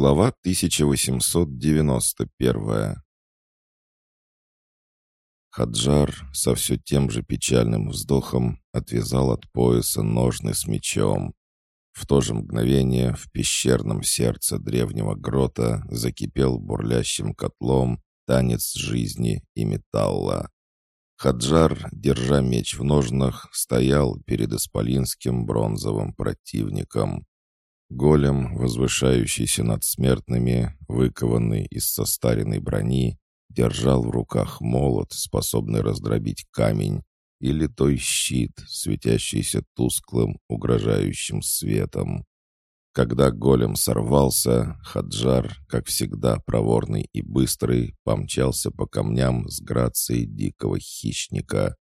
Глава 1891 Хаджар со все тем же печальным вздохом отвязал от пояса ножны с мечом. В то же мгновение в пещерном сердце древнего грота закипел бурлящим котлом танец жизни и металла. Хаджар, держа меч в ножнах, стоял перед исполинским бронзовым противником. Голем, возвышающийся над смертными, выкованный из состаренной брони, держал в руках молот, способный раздробить камень, или той щит, светящийся тусклым, угрожающим светом. Когда голем сорвался, Хаджар, как всегда проворный и быстрый, помчался по камням с грацией дикого хищника.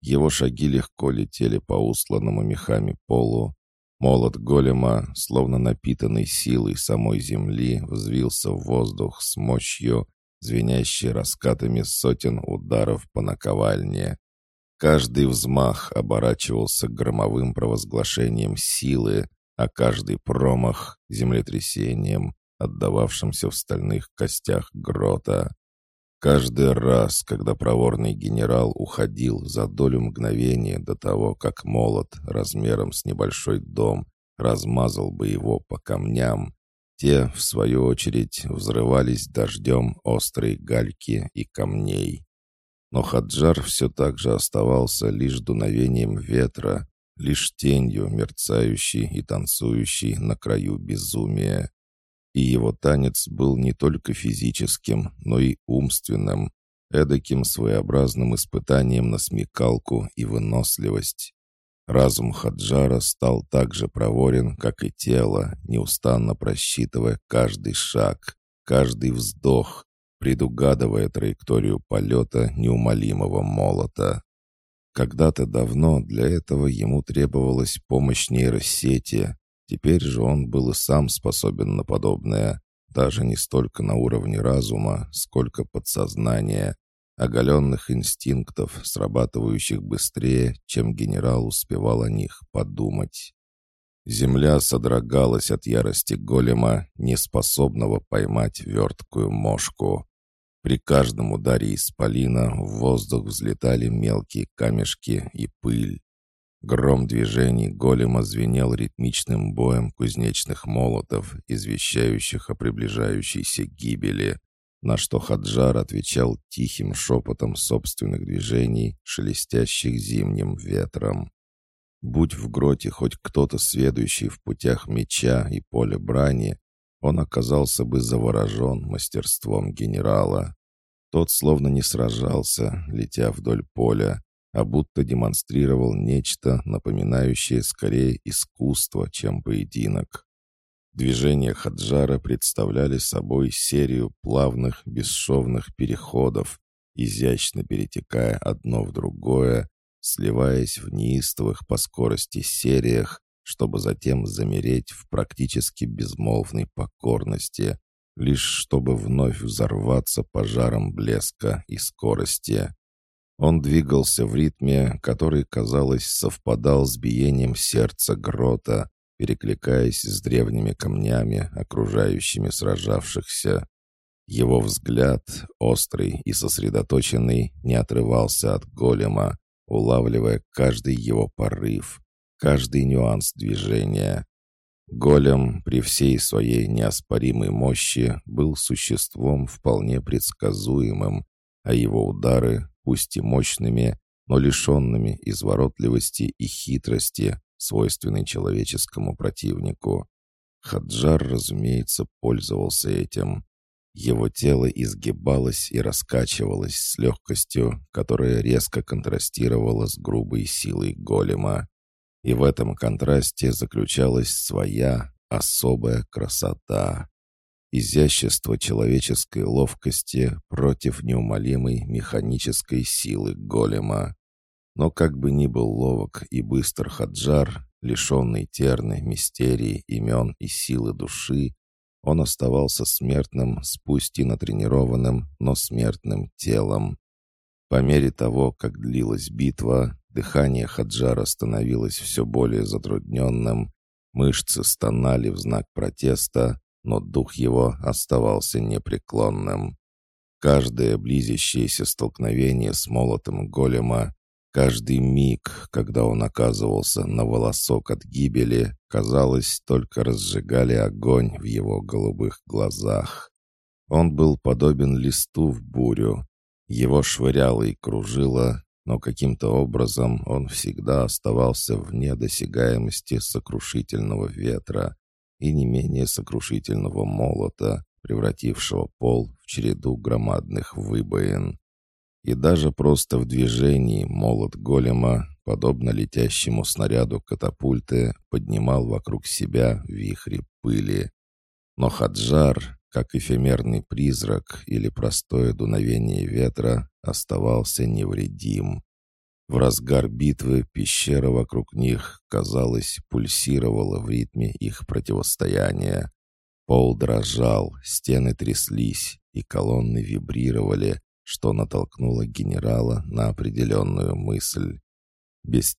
Его шаги легко летели по усланному мехами полу, Молот голема, словно напитанный силой самой земли, взвился в воздух с мощью, звенящей раскатами сотен ударов по наковальне. Каждый взмах оборачивался громовым провозглашением силы, а каждый промах — землетрясением, отдававшимся в стальных костях грота. Каждый раз, когда проворный генерал уходил за долю мгновения до того, как молот размером с небольшой дом размазал бы его по камням, те, в свою очередь, взрывались дождем острой гальки и камней. Но Хаджар все так же оставался лишь дуновением ветра, лишь тенью, мерцающей и танцующей на краю безумия. И его танец был не только физическим, но и умственным, эдаким своеобразным испытанием на смекалку и выносливость. Разум Хаджара стал так же проворен, как и тело, неустанно просчитывая каждый шаг, каждый вздох, предугадывая траекторию полета неумолимого молота. Когда-то давно для этого ему требовалась помощь нейросети, Теперь же он был и сам способен на подобное, даже не столько на уровне разума, сколько подсознания, оголенных инстинктов, срабатывающих быстрее, чем генерал успевал о них подумать. Земля содрогалась от ярости голема, неспособного поймать верткую мошку. При каждом ударе исполина в воздух взлетали мелкие камешки и пыль. Гром движений голема звенел ритмичным боем кузнечных молотов, извещающих о приближающейся гибели, на что Хаджар отвечал тихим шепотом собственных движений, шелестящих зимним ветром. Будь в гроте хоть кто-то сведущий в путях меча и поля брани, он оказался бы заворожен мастерством генерала. Тот словно не сражался, летя вдоль поля, а будто демонстрировал нечто, напоминающее скорее искусство, чем поединок. Движения Хаджара представляли собой серию плавных, бесшовных переходов, изящно перетекая одно в другое, сливаясь в неистовых по скорости сериях, чтобы затем замереть в практически безмолвной покорности, лишь чтобы вновь взорваться пожаром блеска и скорости. Он двигался в ритме, который, казалось, совпадал с биением сердца грота, перекликаясь с древними камнями, окружающими сражавшихся. Его взгляд, острый и сосредоточенный, не отрывался от голема, улавливая каждый его порыв, каждый нюанс движения. Голем при всей своей неоспоримой мощи был существом вполне предсказуемым, а его удары пусть и мощными, но лишенными изворотливости и хитрости, свойственной человеческому противнику. Хаджар, разумеется, пользовался этим. Его тело изгибалось и раскачивалось с легкостью, которая резко контрастировала с грубой силой голема. И в этом контрасте заключалась своя особая красота изящество человеческой ловкости против неумолимой механической силы голема. Но как бы ни был ловок и быстр Хаджар, лишенный терны, мистерии, имен и силы души, он оставался смертным, с пусть и натренированным, но смертным телом. По мере того, как длилась битва, дыхание Хаджара становилось все более затрудненным, мышцы стонали в знак протеста, но дух его оставался непреклонным. Каждое близящееся столкновение с молотом голема, каждый миг, когда он оказывался на волосок от гибели, казалось, только разжигали огонь в его голубых глазах. Он был подобен листу в бурю. Его швыряло и кружило, но каким-то образом он всегда оставался вне досягаемости сокрушительного ветра и не менее сокрушительного молота, превратившего пол в череду громадных выбоин. И даже просто в движении молот голема, подобно летящему снаряду катапульты, поднимал вокруг себя вихри пыли. Но Хаджар, как эфемерный призрак или простое дуновение ветра, оставался невредим. В разгар битвы пещера вокруг них, казалось, пульсировала в ритме их противостояния. Пол дрожал, стены тряслись, и колонны вибрировали, что натолкнуло генерала на определенную мысль. Без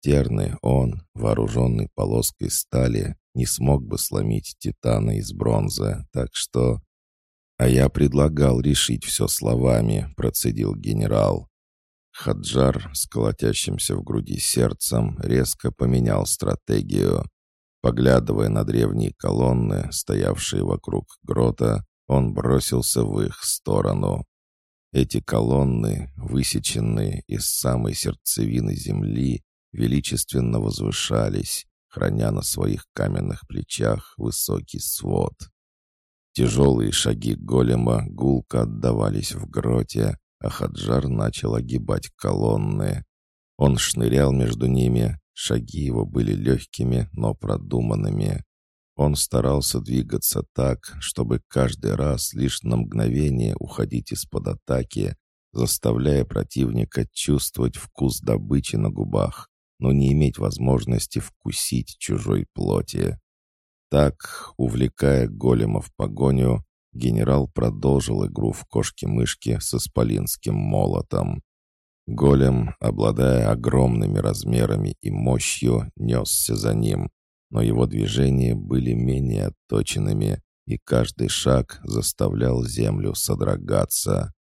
он, вооруженный полоской стали, не смог бы сломить титана из бронзы, так что... «А я предлагал решить все словами», — процедил генерал. Хаджар с колотящимся в груди сердцем резко поменял стратегию. Поглядывая на древние колонны, стоявшие вокруг грота, он бросился в их сторону. Эти колонны, высеченные из самой сердцевины земли, величественно возвышались, храня на своих каменных плечах высокий свод. Тяжелые шаги голема гулко отдавались в гроте, а Хаджар начал огибать колонны. Он шнырял между ними, шаги его были легкими, но продуманными. Он старался двигаться так, чтобы каждый раз лишь на мгновение уходить из-под атаки, заставляя противника чувствовать вкус добычи на губах, но не иметь возможности вкусить чужой плоти. Так, увлекая голема в погоню, генерал продолжил игру в кошки-мышки с исполинским молотом. Голем, обладая огромными размерами и мощью, несся за ним, но его движения были менее отточенными, и каждый шаг заставлял землю содрогаться.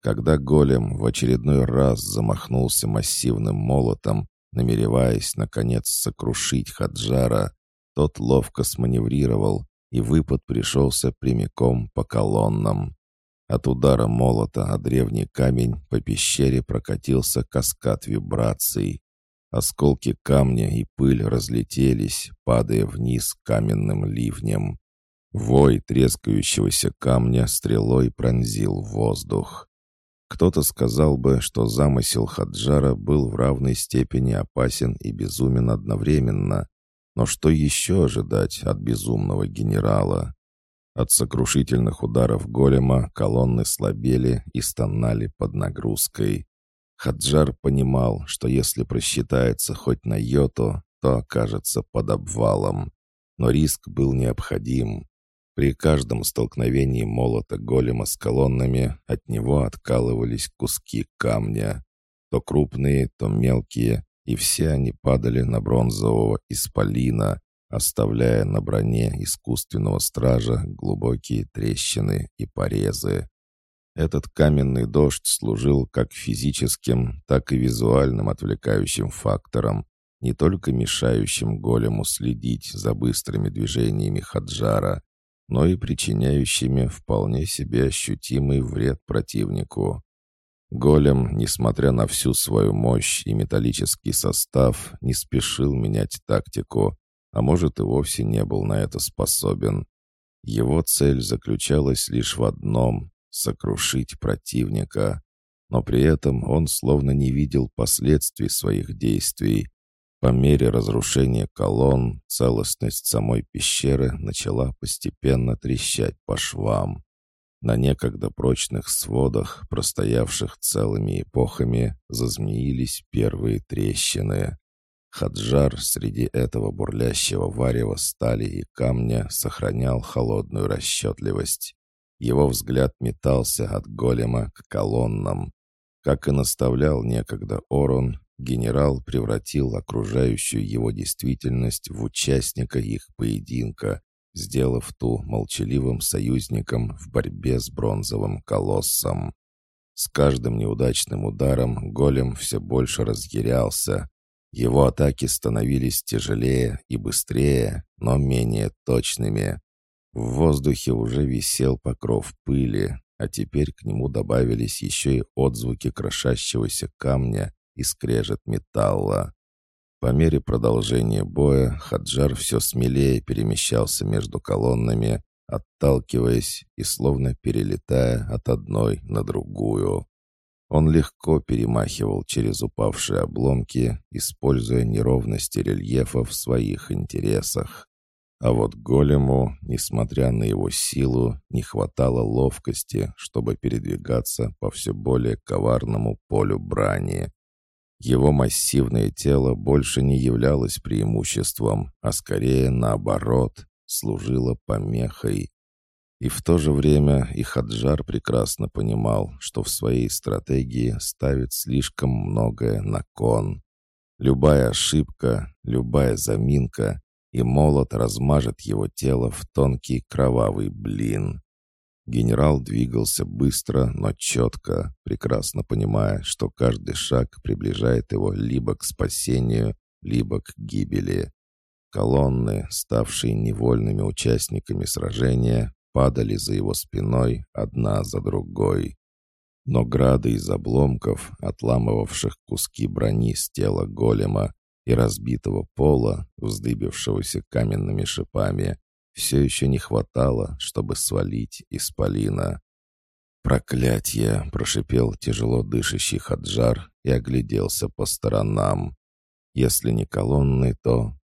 Когда голем в очередной раз замахнулся массивным молотом, намереваясь, наконец, сокрушить Хаджара, тот ловко сманеврировал, и выпад пришелся прямиком по колоннам. От удара молота о древний камень по пещере прокатился каскад вибраций. Осколки камня и пыль разлетелись, падая вниз каменным ливнем. Вой трескающегося камня стрелой пронзил воздух. Кто-то сказал бы, что замысел Хаджара был в равной степени опасен и безумен одновременно, но что еще ожидать от безумного генерала? От сокрушительных ударов голема колонны слабели и стонали под нагрузкой. Хаджар понимал, что если просчитается хоть на йоту, то окажется под обвалом. Но риск был необходим. При каждом столкновении молота голема с колоннами от него откалывались куски камня. То крупные, то мелкие, и все они падали на бронзового исполина, оставляя на броне искусственного стража глубокие трещины и порезы. Этот каменный дождь служил как физическим, так и визуальным отвлекающим фактором, не только мешающим голему следить за быстрыми движениями Хаджара, но и причиняющими вполне себе ощутимый вред противнику. Голем, несмотря на всю свою мощь и металлический состав, не спешил менять тактику, а может и вовсе не был на это способен. Его цель заключалась лишь в одном — сокрушить противника. Но при этом он словно не видел последствий своих действий. По мере разрушения колонн целостность самой пещеры начала постепенно трещать по швам. На некогда прочных сводах, простоявших целыми эпохами, зазмеились первые трещины. Хаджар среди этого бурлящего варева стали и камня сохранял холодную расчетливость. Его взгляд метался от голема к колоннам. Как и наставлял некогда Орон, генерал превратил окружающую его действительность в участника их поединка, сделав ту молчаливым союзником в борьбе с бронзовым колоссом. С каждым неудачным ударом голем все больше разъярялся. Его атаки становились тяжелее и быстрее, но менее точными. В воздухе уже висел покров пыли, а теперь к нему добавились еще и отзвуки крошащегося камня и скрежет металла. По мере продолжения боя Хаджар все смелее перемещался между колоннами, отталкиваясь и словно перелетая от одной на другую. Он легко перемахивал через упавшие обломки, используя неровности рельефа в своих интересах. А вот голему, несмотря на его силу, не хватало ловкости, чтобы передвигаться по все более коварному полю брани. Его массивное тело больше не являлось преимуществом, а скорее наоборот, служило помехой. И в то же время и Хаджар прекрасно понимал, что в своей стратегии ставит слишком многое на кон. Любая ошибка, любая заминка, и молот размажет его тело в тонкий кровавый блин. Генерал двигался быстро, но четко, прекрасно понимая, что каждый шаг приближает его либо к спасению, либо к гибели. Колонны, ставшие невольными участниками сражения, падали за его спиной одна за другой. Но грады из обломков, отламывавших куски брони с тела голема и разбитого пола, вздыбившегося каменными шипами, все еще не хватало, чтобы свалить исполина. «Проклятье!» — прошипел тяжело дышащий Хаджар и огляделся по сторонам. Если не колонны, то